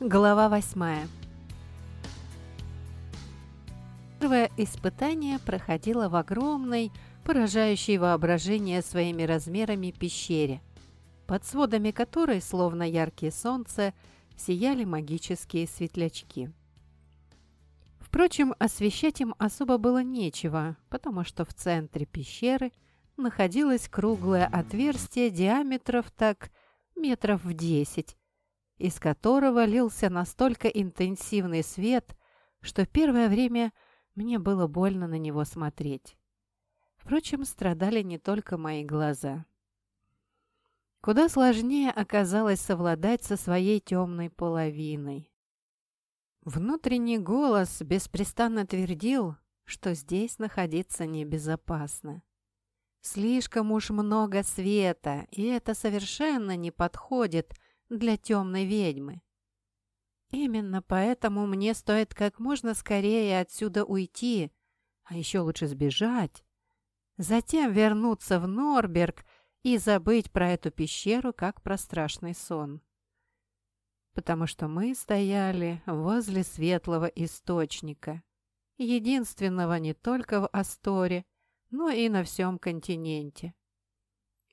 Глава восьмая. Первое испытание проходило в огромной, поражающей воображение своими размерами пещере, под сводами которой, словно яркие солнца, сияли магические светлячки. Впрочем, освещать им особо было нечего, потому что в центре пещеры находилось круглое отверстие диаметров так метров в десять, из которого лился настолько интенсивный свет, что первое время мне было больно на него смотреть. Впрочем, страдали не только мои глаза. Куда сложнее оказалось совладать со своей темной половиной. Внутренний голос беспрестанно твердил, что здесь находиться небезопасно. Слишком уж много света, и это совершенно не подходит – для темной ведьмы. Именно поэтому мне стоит как можно скорее отсюда уйти, а еще лучше сбежать, затем вернуться в Норберг и забыть про эту пещеру, как про страшный сон. Потому что мы стояли возле светлого источника, единственного не только в Асторе, но и на всем континенте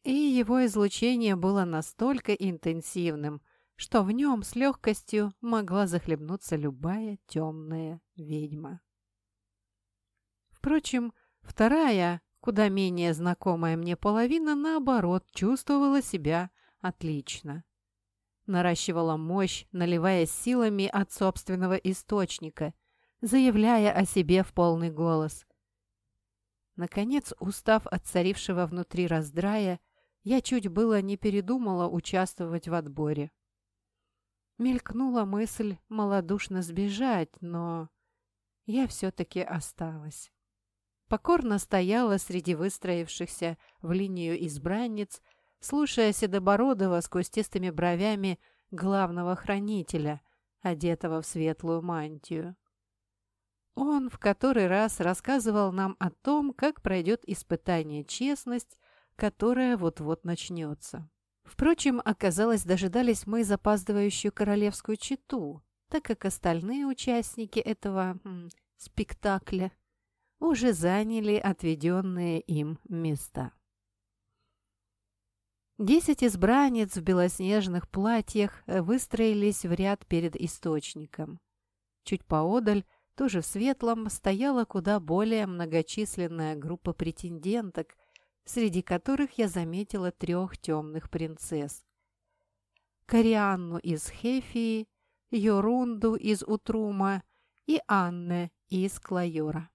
и его излучение было настолько интенсивным, что в нем с легкостью могла захлебнуться любая темная ведьма. Впрочем, вторая, куда менее знакомая мне половина, наоборот, чувствовала себя отлично. Наращивала мощь, наливаясь силами от собственного источника, заявляя о себе в полный голос. Наконец, устав от царившего внутри раздрая, я чуть было не передумала участвовать в отборе. Мелькнула мысль малодушно сбежать, но я все-таки осталась. Покорно стояла среди выстроившихся в линию избранниц, слушая Седобородова с кустистыми бровями главного хранителя, одетого в светлую мантию. Он в который раз рассказывал нам о том, как пройдет испытание честность, которая вот-вот начнется. Впрочем, оказалось, дожидались мы запаздывающую королевскую читу, так как остальные участники этого м, спектакля уже заняли отведенные им места. Десять избранниц в белоснежных платьях выстроились в ряд перед источником. Чуть поодаль, тоже в светлом, стояла куда более многочисленная группа претенденток, среди которых я заметила трех темных принцесс. Корианну из Хефии, Йорунду из Утрума и Анне из Клайора.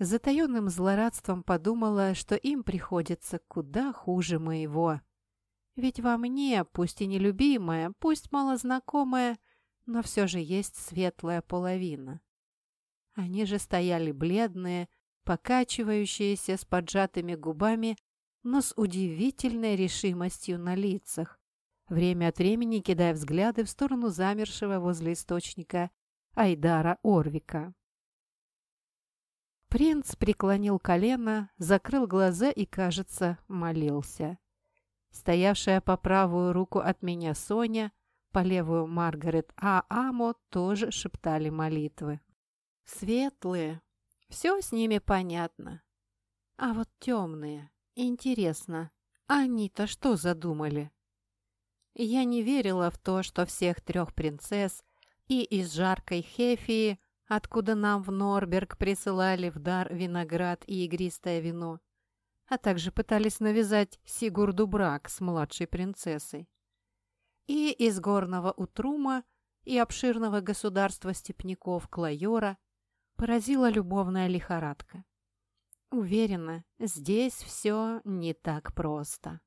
С затаенным злорадством подумала, что им приходится куда хуже моего. Ведь во мне, пусть и нелюбимая, пусть малознакомая, но все же есть светлая половина. Они же стояли бледные, покачивающиеся с поджатыми губами, но с удивительной решимостью на лицах, время от времени кидая взгляды в сторону замершего возле источника Айдара Орвика. Принц преклонил колено, закрыл глаза и, кажется, молился. Стоявшая по правую руку от меня Соня, по левую Маргарет а Амо тоже шептали молитвы. Светлые, все с ними понятно. А вот темные. Интересно, они-то что задумали? Я не верила в то, что всех трех принцесс и из жаркой Хефии, откуда нам в Норберг присылали в дар виноград и игристое вино, а также пытались навязать Сигурду брак с младшей принцессой. И из горного Утрума и обширного государства степняков Клайора поразила любовная лихорадка. Уверена, здесь все не так просто.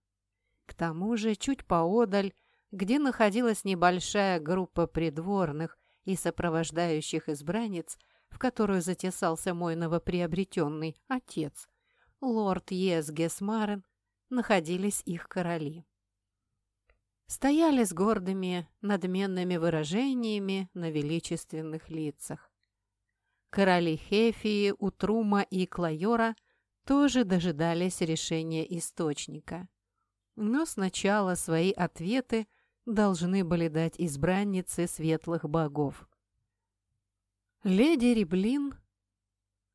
К тому же, чуть поодаль, где находилась небольшая группа придворных и сопровождающих избранниц, в которую затесался мой новоприобретенный отец, лорд Езгесмарен, находились их короли. Стояли с гордыми, надменными выражениями на величественных лицах. Короли Хефии, Утрума и Клайора тоже дожидались решения источника. Но сначала свои ответы должны были дать избранницы светлых богов. Леди Реблин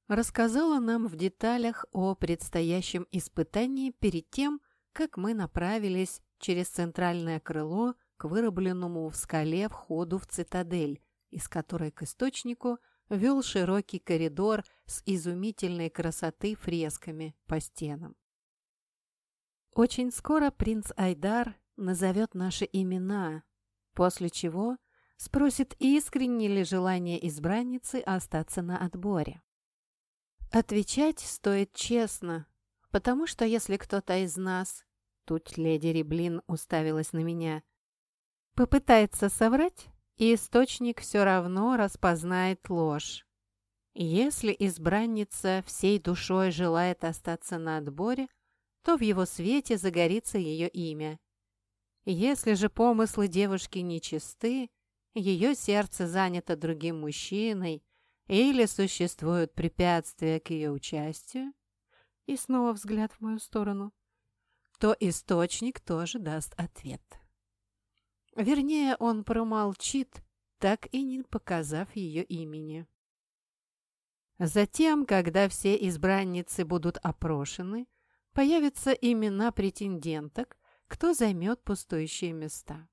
рассказала нам в деталях о предстоящем испытании перед тем, как мы направились через центральное крыло к вырубленному в скале входу в цитадель, из которой к источнику вел широкий коридор с изумительной красоты фресками по стенам. Очень скоро принц Айдар назовет наши имена, после чего спросит, искренне ли желание избранницы остаться на отборе. Отвечать стоит честно, потому что если кто-то из нас, тут леди Реблин уставилась на меня, попытается соврать, источник все равно распознает ложь. Если избранница всей душой желает остаться на отборе, то в его свете загорится ее имя. Если же помыслы девушки нечисты, ее сердце занято другим мужчиной или существуют препятствия к ее участию, и снова взгляд в мою сторону, то источник тоже даст ответ. Вернее, он промолчит, так и не показав ее имени. Затем, когда все избранницы будут опрошены, появятся имена претенденток, кто займет пустующие места.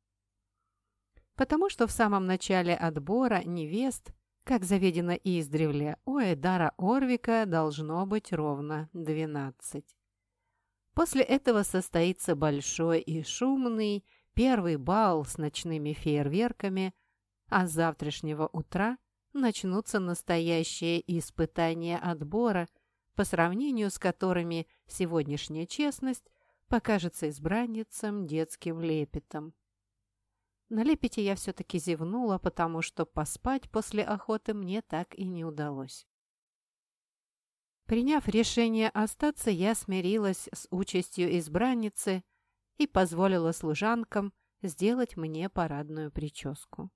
Потому что в самом начале отбора невест, как заведено издревле, у Эдара Орвика должно быть ровно 12. После этого состоится большой и шумный первый бал с ночными фейерверками, а с завтрашнего утра начнутся настоящие испытания отбора – по сравнению с которыми сегодняшняя честность покажется избранницам детским лепетом. На лепете я все-таки зевнула, потому что поспать после охоты мне так и не удалось. Приняв решение остаться, я смирилась с участью избранницы и позволила служанкам сделать мне парадную прическу.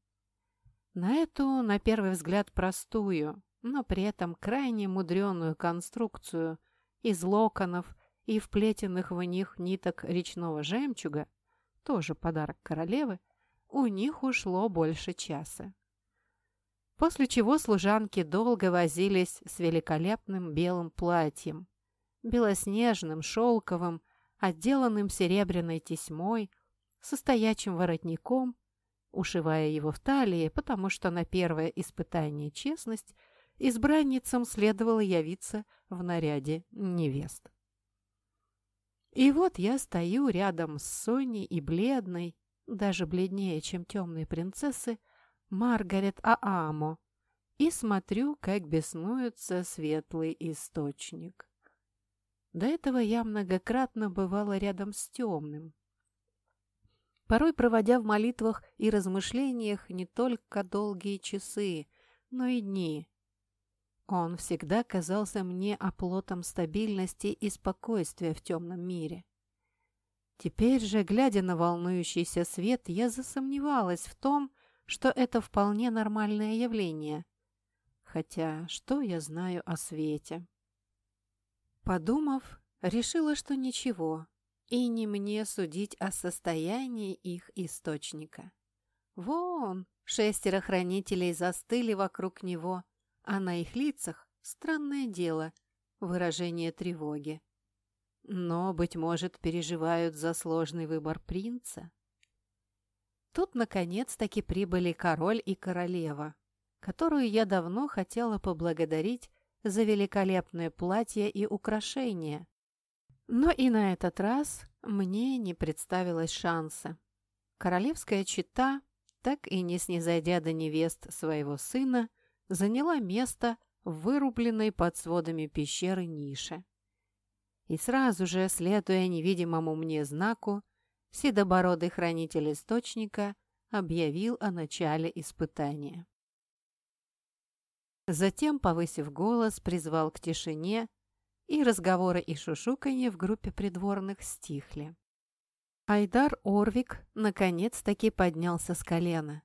На эту, на первый взгляд, простую, но при этом крайне мудреную конструкцию из локонов и вплетенных в них ниток речного жемчуга, тоже подарок королевы, у них ушло больше часа. После чего служанки долго возились с великолепным белым платьем, белоснежным, шелковым, отделанным серебряной тесьмой, со стоячим воротником, ушивая его в талии, потому что на первое испытание честность – избранницам следовало явиться в наряде невест. И вот я стою рядом с Соней и бледной, даже бледнее, чем темные принцессы, Маргарет Аамо, и смотрю, как беснуется светлый источник. До этого я многократно бывала рядом с темным, порой проводя в молитвах и размышлениях не только долгие часы, но и дни, он всегда казался мне оплотом стабильности и спокойствия в темном мире. Теперь же, глядя на волнующийся свет, я засомневалась в том, что это вполне нормальное явление. Хотя что я знаю о свете? Подумав, решила, что ничего, и не мне судить о состоянии их источника. Вон, шестеро хранителей застыли вокруг него, а на их лицах, странное дело, выражение тревоги. Но, быть может, переживают за сложный выбор принца. Тут, наконец-таки, прибыли король и королева, которую я давно хотела поблагодарить за великолепное платье и украшения. Но и на этот раз мне не представилось шанса. Королевская чита, так и не снизойдя до невест своего сына, заняла место в вырубленной под сводами пещеры нише. И сразу же, следуя невидимому мне знаку, седобородый хранитель источника объявил о начале испытания. Затем, повысив голос, призвал к тишине, и разговоры и шушуканье в группе придворных стихли. Айдар Орвик наконец-таки поднялся с колена.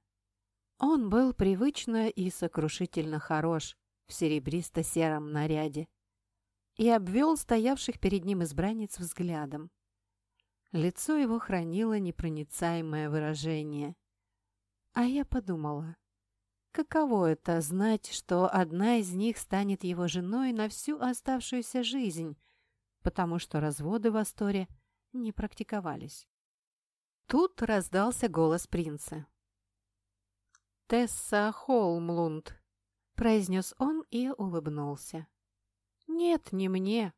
Он был привычно и сокрушительно хорош в серебристо-сером наряде и обвел стоявших перед ним избранниц взглядом. Лицо его хранило непроницаемое выражение. А я подумала, каково это знать, что одна из них станет его женой на всю оставшуюся жизнь, потому что разводы в Асторе не практиковались. Тут раздался голос принца. «Тесса Холмлунд», — произнес он и улыбнулся. «Нет, не мне,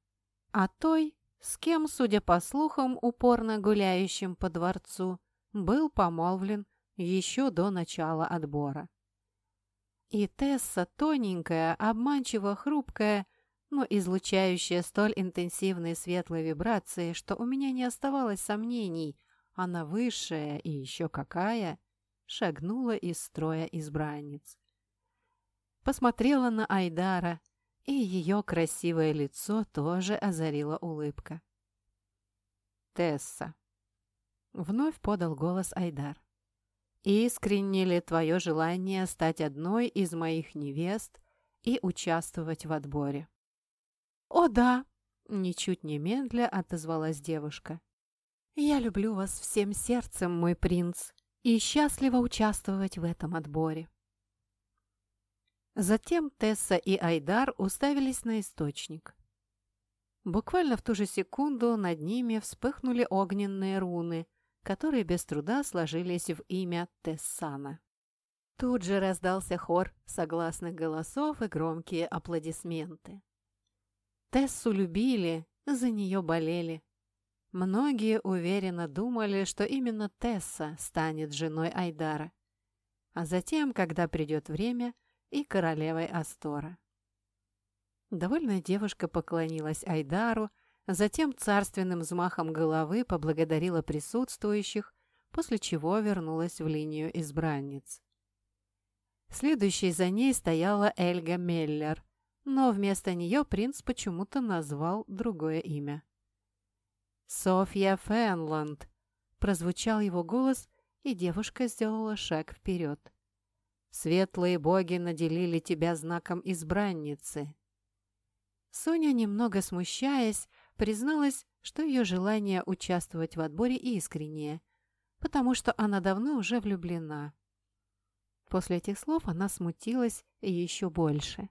а той, с кем, судя по слухам, упорно гуляющим по дворцу, был помолвлен еще до начала отбора. И Тесса тоненькая, обманчиво хрупкая, но излучающая столь интенсивные светлые вибрации, что у меня не оставалось сомнений, она высшая и еще какая, шагнула из строя избранниц. Посмотрела на Айдара, и ее красивое лицо тоже озарила улыбка. «Тесса», — вновь подал голос Айдар, — «искренне ли твое желание стать одной из моих невест и участвовать в отборе?» «О, да!» — ничуть не медля отозвалась девушка. «Я люблю вас всем сердцем, мой принц, и счастлива участвовать в этом отборе». Затем Тесса и Айдар уставились на источник. Буквально в ту же секунду над ними вспыхнули огненные руны, которые без труда сложились в имя Тессана. Тут же раздался хор согласных голосов и громкие аплодисменты. Тессу любили, за нее болели. Многие уверенно думали, что именно Тесса станет женой Айдара. А затем, когда придет время, и королевой Астора. Довольная девушка поклонилась Айдару, затем царственным взмахом головы поблагодарила присутствующих, после чего вернулась в линию избранниц. Следующей за ней стояла Эльга Меллер, но вместо нее принц почему-то назвал другое имя. «Софья Фенланд!» – прозвучал его голос, и девушка сделала шаг вперед. Светлые боги наделили тебя знаком избранницы». Соня, немного смущаясь, призналась, что ее желание участвовать в отборе искреннее, потому что она давно уже влюблена. После этих слов она смутилась еще больше.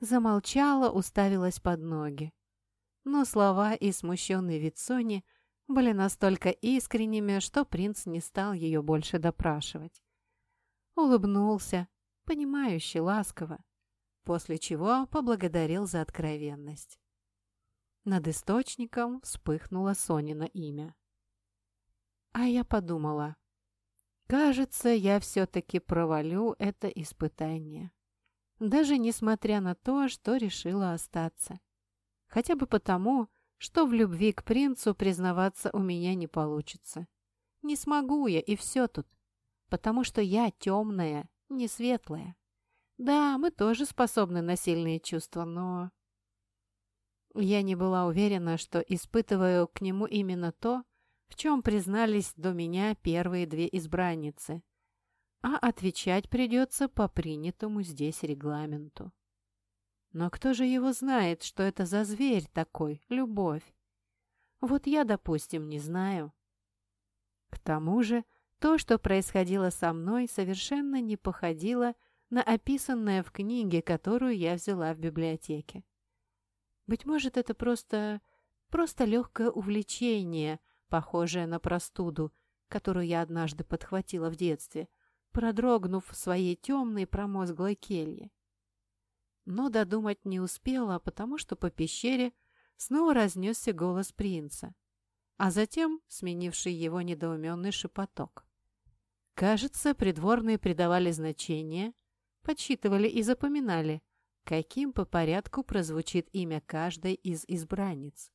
Замолчала, уставилась под ноги. Но слова и смущенный вид Сони были настолько искренними, что принц не стал ее больше допрашивать улыбнулся, понимающе, ласково, после чего поблагодарил за откровенность. Над источником вспыхнуло Сонина имя. А я подумала, кажется, я все-таки провалю это испытание. Даже несмотря на то, что решила остаться. Хотя бы потому, что в любви к принцу признаваться у меня не получится. Не смогу я, и все тут потому что я темная, не светлая. Да, мы тоже способны на сильные чувства, но... Я не была уверена, что испытываю к нему именно то, в чем признались до меня первые две избранницы, а отвечать придется по принятому здесь регламенту. Но кто же его знает, что это за зверь такой, любовь? Вот я, допустим, не знаю. К тому же то, что происходило со мной, совершенно не походило на описанное в книге, которую я взяла в библиотеке. Быть может, это просто... просто легкое увлечение, похожее на простуду, которую я однажды подхватила в детстве, продрогнув в своей темной промозглой келье. Но додумать не успела, потому что по пещере снова разнесся голос принца, а затем сменивший его недоуменный шепоток. Кажется, придворные придавали значение, подсчитывали и запоминали, каким по порядку прозвучит имя каждой из избранниц.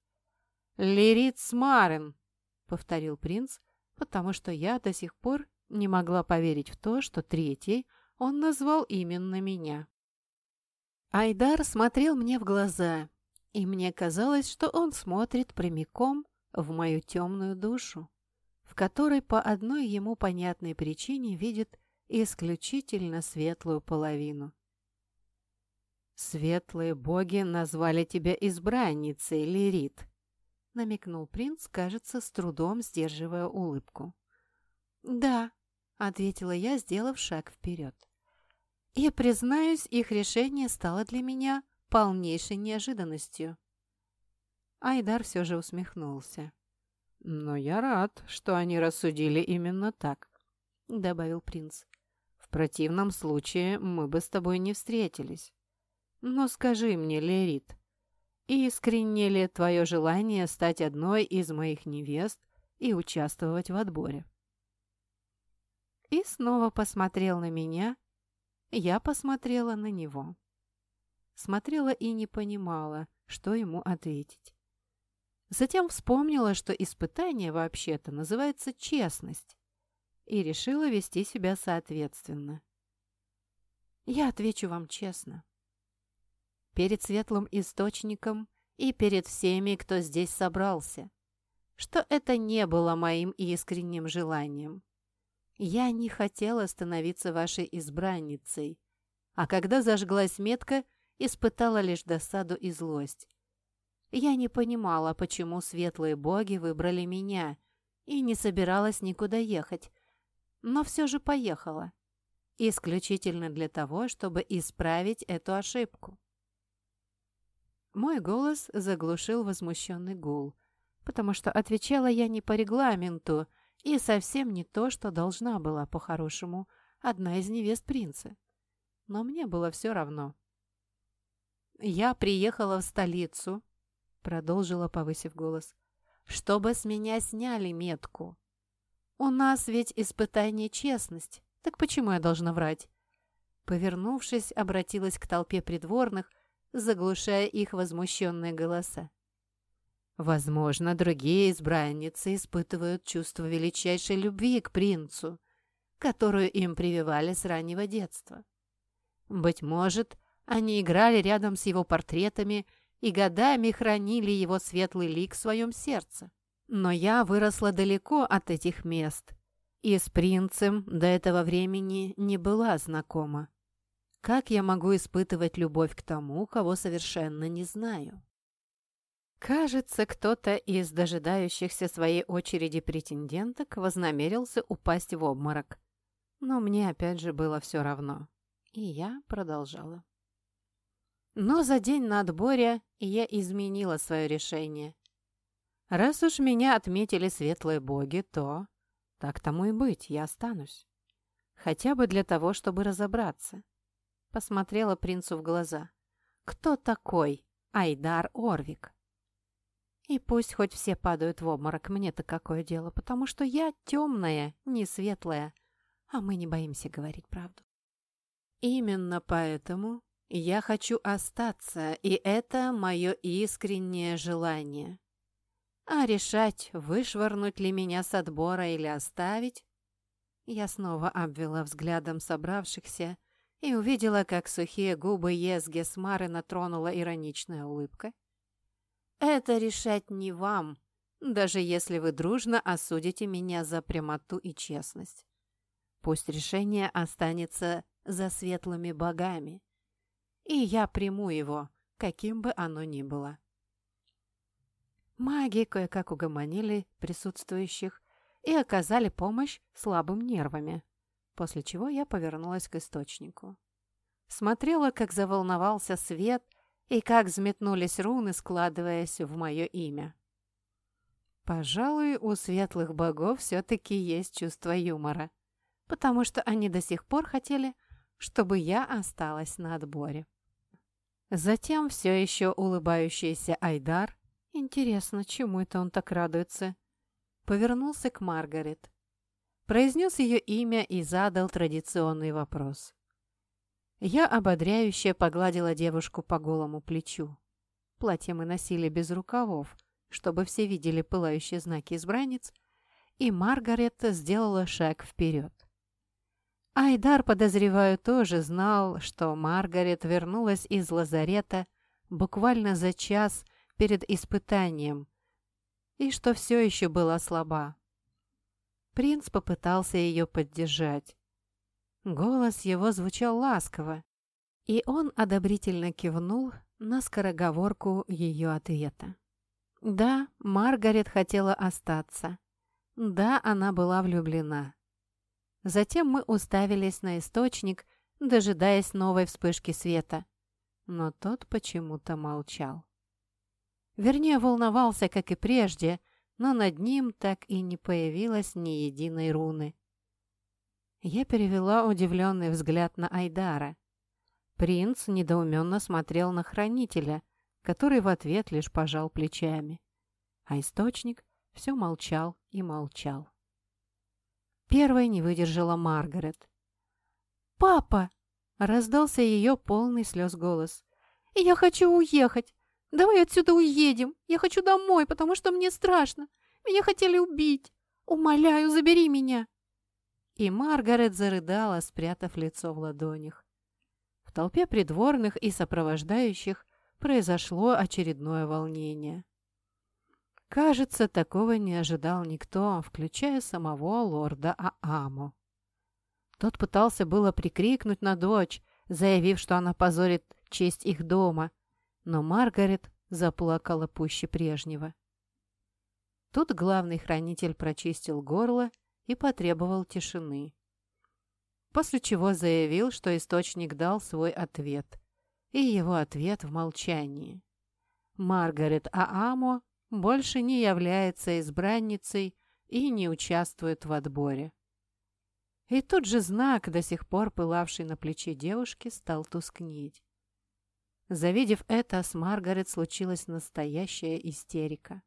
«Лирит Смарен», — повторил принц, потому что я до сих пор не могла поверить в то, что третий он назвал именно меня. Айдар смотрел мне в глаза, и мне казалось, что он смотрит прямиком в мою темную душу в которой по одной ему понятной причине видит исключительно светлую половину. «Светлые боги назвали тебя избранницей, Лирит», — намекнул принц, кажется, с трудом сдерживая улыбку. «Да», — ответила я, сделав шаг вперед. И, признаюсь, их решение стало для меня полнейшей неожиданностью. Айдар все же усмехнулся. «Но я рад, что они рассудили именно так», — добавил принц. «В противном случае мы бы с тобой не встретились. Но скажи мне, Лерит, искренне ли твое желание стать одной из моих невест и участвовать в отборе?» И снова посмотрел на меня, я посмотрела на него. Смотрела и не понимала, что ему ответить. Затем вспомнила, что испытание вообще-то называется честность, и решила вести себя соответственно. Я отвечу вам честно. Перед светлым источником и перед всеми, кто здесь собрался, что это не было моим искренним желанием. Я не хотела становиться вашей избранницей, а когда зажглась метка, испытала лишь досаду и злость. Я не понимала, почему светлые боги выбрали меня, и не собиралась никуда ехать, но все же поехала, исключительно для того, чтобы исправить эту ошибку. Мой голос заглушил возмущенный гул, потому что отвечала я не по регламенту, и совсем не то, что должна была, по-хорошему, одна из невест принца. Но мне было все равно. «Я приехала в столицу», — продолжила, повысив голос, «чтобы с меня сняли метку. У нас ведь испытание честность, так почему я должна врать?» Повернувшись, обратилась к толпе придворных, заглушая их возмущенные голоса. Возможно, другие избранницы испытывают чувство величайшей любви к принцу, которую им прививали с раннего детства. Быть может, они играли рядом с его портретами и годами хранили его светлый лик в своем сердце. Но я выросла далеко от этих мест и с принцем до этого времени не была знакома. Как я могу испытывать любовь к тому, кого совершенно не знаю? Кажется, кто-то из дожидающихся своей очереди претенденток вознамерился упасть в обморок. Но мне опять же было все равно. И я продолжала. Но за день на отборе я изменила свое решение. Раз уж меня отметили светлые боги, то... Так тому и быть, я останусь. Хотя бы для того, чтобы разобраться. Посмотрела принцу в глаза. Кто такой Айдар Орвик? И пусть хоть все падают в обморок, мне-то какое дело, потому что я темная, не светлая, а мы не боимся говорить правду. Именно поэтому я хочу остаться, и это мое искреннее желание. А решать, вышвырнуть ли меня с отбора или оставить, я снова обвела взглядом собравшихся и увидела, как сухие губы Езге Смары натронула ироничная улыбка это решать не вам, даже если вы дружно осудите меня за прямоту и честность. Пусть решение останется за светлыми богами, и я приму его, каким бы оно ни было. Маги кое-как угомонили присутствующих и оказали помощь слабым нервами, после чего я повернулась к источнику. Смотрела, как заволновался свет и как взметнулись руны, складываясь в мое имя. Пожалуй, у светлых богов все-таки есть чувство юмора, потому что они до сих пор хотели, чтобы я осталась на отборе. Затем все еще улыбающийся Айдар, интересно, чему это он так радуется, повернулся к Маргарет, произнес ее имя и задал традиционный вопрос. Я ободряюще погладила девушку по голому плечу. Платье мы носили без рукавов, чтобы все видели пылающие знаки избранниц, и Маргарет сделала шаг вперед. Айдар, подозреваю, тоже знал, что Маргарет вернулась из лазарета буквально за час перед испытанием и что все еще была слаба. Принц попытался ее поддержать. Голос его звучал ласково, и он одобрительно кивнул на скороговорку ее ответа. Да, Маргарет хотела остаться. Да, она была влюблена. Затем мы уставились на источник, дожидаясь новой вспышки света. Но тот почему-то молчал. Вернее, волновался, как и прежде, но над ним так и не появилось ни единой руны. Я перевела удивленный взгляд на Айдара. Принц недоуменно смотрел на хранителя, который в ответ лишь пожал плечами. А источник все молчал и молчал. Первой не выдержала Маргарет. «Папа!» — раздался ее полный слез голос. «Я хочу уехать! Давай отсюда уедем! Я хочу домой, потому что мне страшно! Меня хотели убить! Умоляю, забери меня!» И Маргарет зарыдала, спрятав лицо в ладонях. В толпе придворных и сопровождающих произошло очередное волнение. Кажется, такого не ожидал никто, включая самого лорда Ааму. Тот пытался было прикрикнуть на дочь, заявив, что она позорит честь их дома, но Маргарет заплакала пуще прежнего. Тут главный хранитель прочистил горло и потребовал тишины. После чего заявил, что источник дал свой ответ, и его ответ в молчании. Маргарет Аамо больше не является избранницей и не участвует в отборе. И тут же знак, до сих пор пылавший на плече девушки, стал тускнеть. Завидев это, с Маргарет случилась настоящая истерика.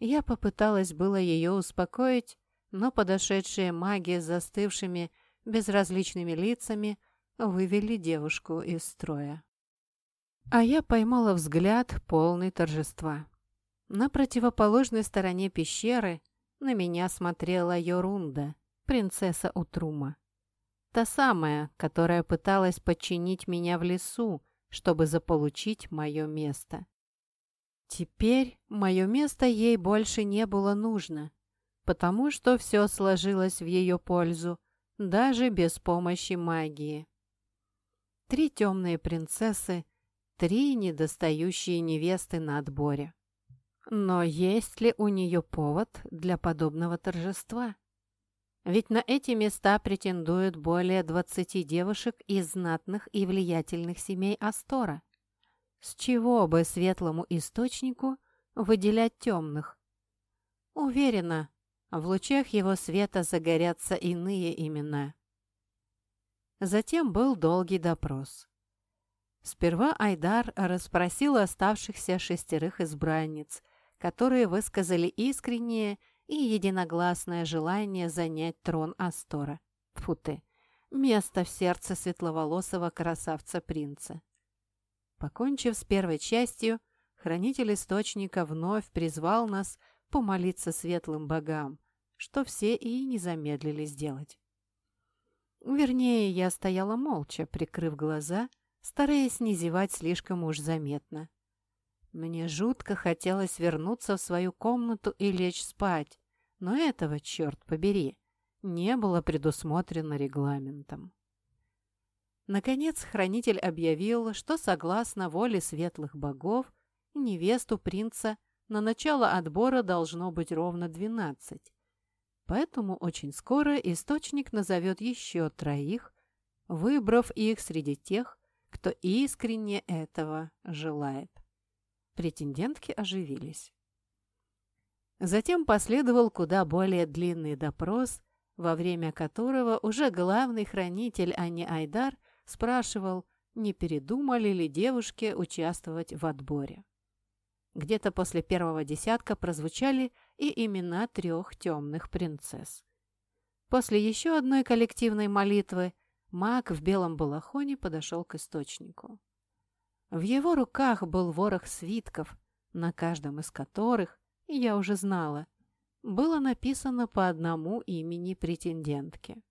Я попыталась было ее успокоить, но подошедшие маги с застывшими, безразличными лицами вывели девушку из строя. А я поймала взгляд, полный торжества. На противоположной стороне пещеры на меня смотрела Йорунда, принцесса Утрума. Та самая, которая пыталась подчинить меня в лесу, чтобы заполучить мое место. Теперь мое место ей больше не было нужно, потому что все сложилось в ее пользу, даже без помощи магии. Три темные принцессы, три недостающие невесты на отборе. Но есть ли у нее повод для подобного торжества? Ведь на эти места претендуют более 20 девушек из знатных и влиятельных семей Астора. С чего бы светлому источнику выделять темных? Уверена, в лучах его света загорятся иные имена. Затем был долгий допрос. Сперва Айдар расспросил оставшихся шестерых избранниц, которые высказали искреннее и единогласное желание занять трон Астора. Фу ты! Место в сердце светловолосого красавца-принца. Покончив с первой частью, хранитель Источника вновь призвал нас помолиться светлым богам, что все и не замедлили сделать. Вернее, я стояла молча, прикрыв глаза, стараясь не зевать слишком уж заметно. Мне жутко хотелось вернуться в свою комнату и лечь спать, но этого, черт побери, не было предусмотрено регламентом. Наконец, хранитель объявил, что согласно воле светлых богов, невесту принца на начало отбора должно быть ровно 12. Поэтому очень скоро источник назовет еще троих, выбрав их среди тех, кто искренне этого желает. Претендентки оживились. Затем последовал куда более длинный допрос, во время которого уже главный хранитель, а не Айдар, спрашивал, не передумали ли девушки участвовать в отборе. Где-то после первого десятка прозвучали и имена трех темных принцесс. После еще одной коллективной молитвы маг в белом балахоне подошел к источнику. В его руках был ворох свитков, на каждом из которых, я уже знала, было написано по одному имени претендентки.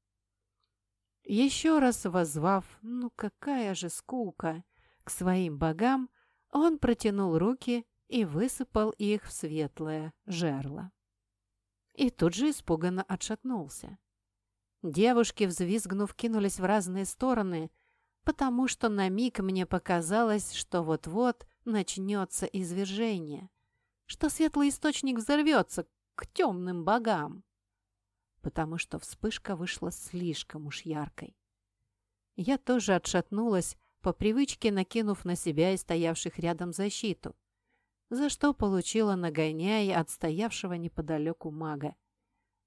Еще раз воззвав, ну какая же скука, к своим богам, он протянул руки и высыпал их в светлое жерло. И тут же испуганно отшатнулся. Девушки, взвизгнув, кинулись в разные стороны, потому что на миг мне показалось, что вот-вот начнется извержение. Что светлый источник взорвется к темным богам, потому что вспышка вышла слишком уж яркой. Я тоже отшатнулась, по привычке накинув на себя и стоявших рядом защиту, за что получила нагоняй от стоявшего неподалеку мага.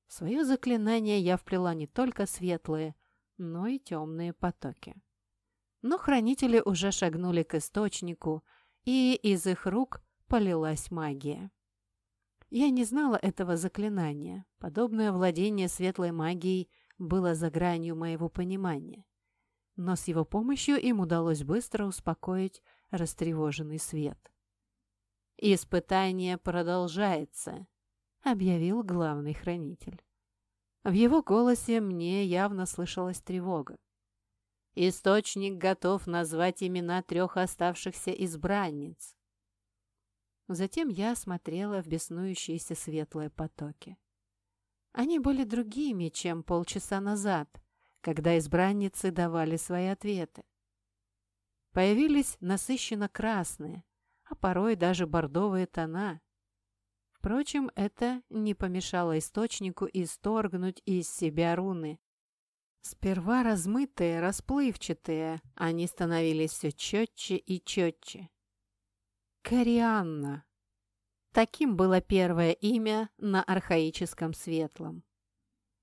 Свое заклинание я вплела не только светлые, но и темные потоки. Но хранители уже шагнули к источнику, и из их рук полилась магия. Я не знала этого заклинания. Подобное владение светлой магией было за гранью моего понимания. Но с его помощью им удалось быстро успокоить растревоженный свет. «Испытание продолжается», — объявил главный хранитель. В его голосе мне явно слышалась тревога. Источник готов назвать имена трех оставшихся избранниц. Затем я смотрела в беснующиеся светлые потоки. Они были другими, чем полчаса назад, когда избранницы давали свои ответы. Появились насыщенно красные, а порой даже бордовые тона. Впрочем, это не помешало источнику исторгнуть из себя руны. Сперва размытые, расплывчатые, они становились все четче и четче. Корианна. Таким было первое имя на архаическом светлом.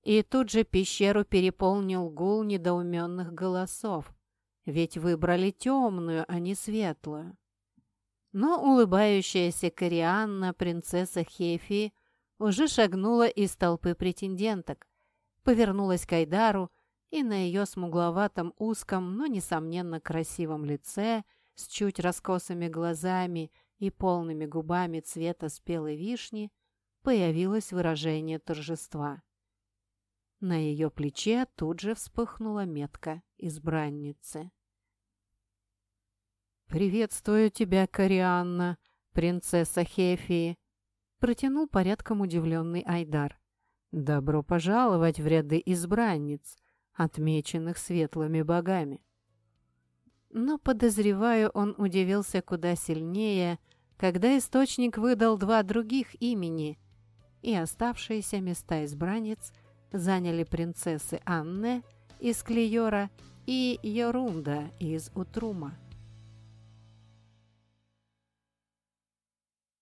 И тут же пещеру переполнил гул недоуменных голосов, ведь выбрали темную, а не светлую. Но улыбающаяся Корианна, принцесса Хефи, уже шагнула из толпы претенденток, повернулась к Айдару, и на ее смугловатом узком, но, несомненно, красивом лице – с чуть раскосыми глазами и полными губами цвета спелой вишни, появилось выражение торжества. На ее плече тут же вспыхнула метка избранницы. «Приветствую тебя, Корианна, принцесса Хефии!» протянул порядком удивленный Айдар. «Добро пожаловать в ряды избранниц, отмеченных светлыми богами!» Но, подозреваю, он удивился куда сильнее, когда источник выдал два других имени, и оставшиеся места избранниц заняли принцессы Анне из Клеора и Йорунда из Утрума.